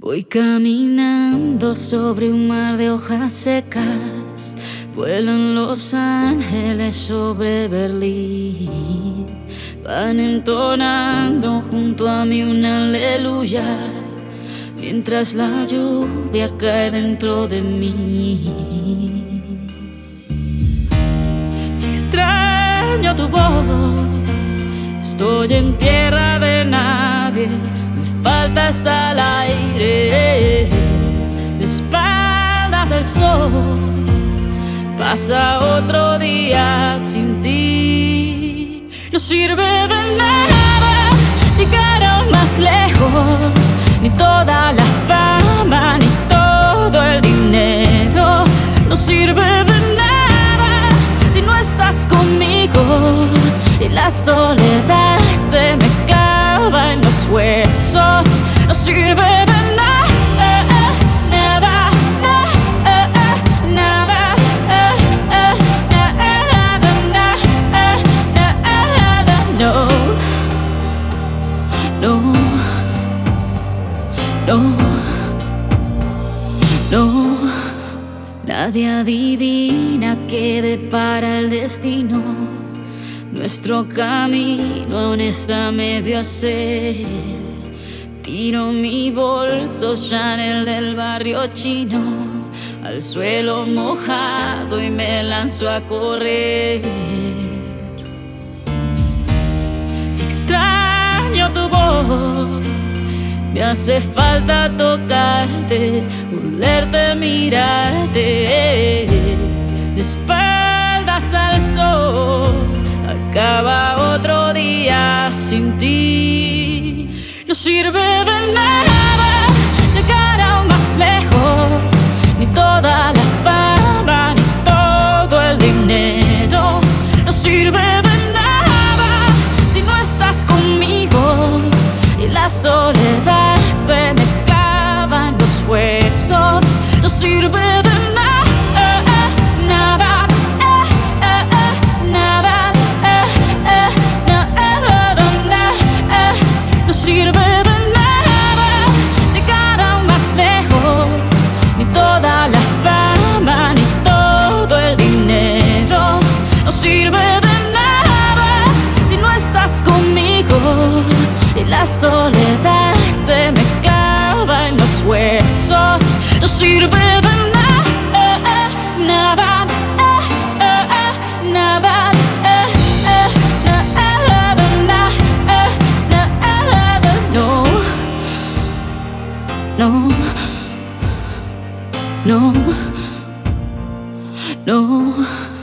Voy caminando sobre un mar de hojas secas, vuelan los ángeles sobre Berlín, van entonando junto a mí una aleluya, mientras la lluvia cae dentro de mí. Extraño tu voz, estoy en tierra de nadie falta hasta el de espaldas al sol. Pasa otro día sin ti, no sirve de nada llegar aún más lejos, ni toda la fama, ni todo el dinero, no sirve de nada si no estás conmigo y la soledad se me clava en los huesos. No sirve no, no, no. Nadie adivina qué depara el destino. Nuestro camino aún está medio a ser. Tiro mi bolso Chanel del barrio chino al suelo mojado y me lanzo a correr. Me hace falta tocarte, volverte, mirarte. De espaldas al sol, acaba otro día sin ti. No sirve soledad huesos. No sirve de nada, nada, nada. No, no, no.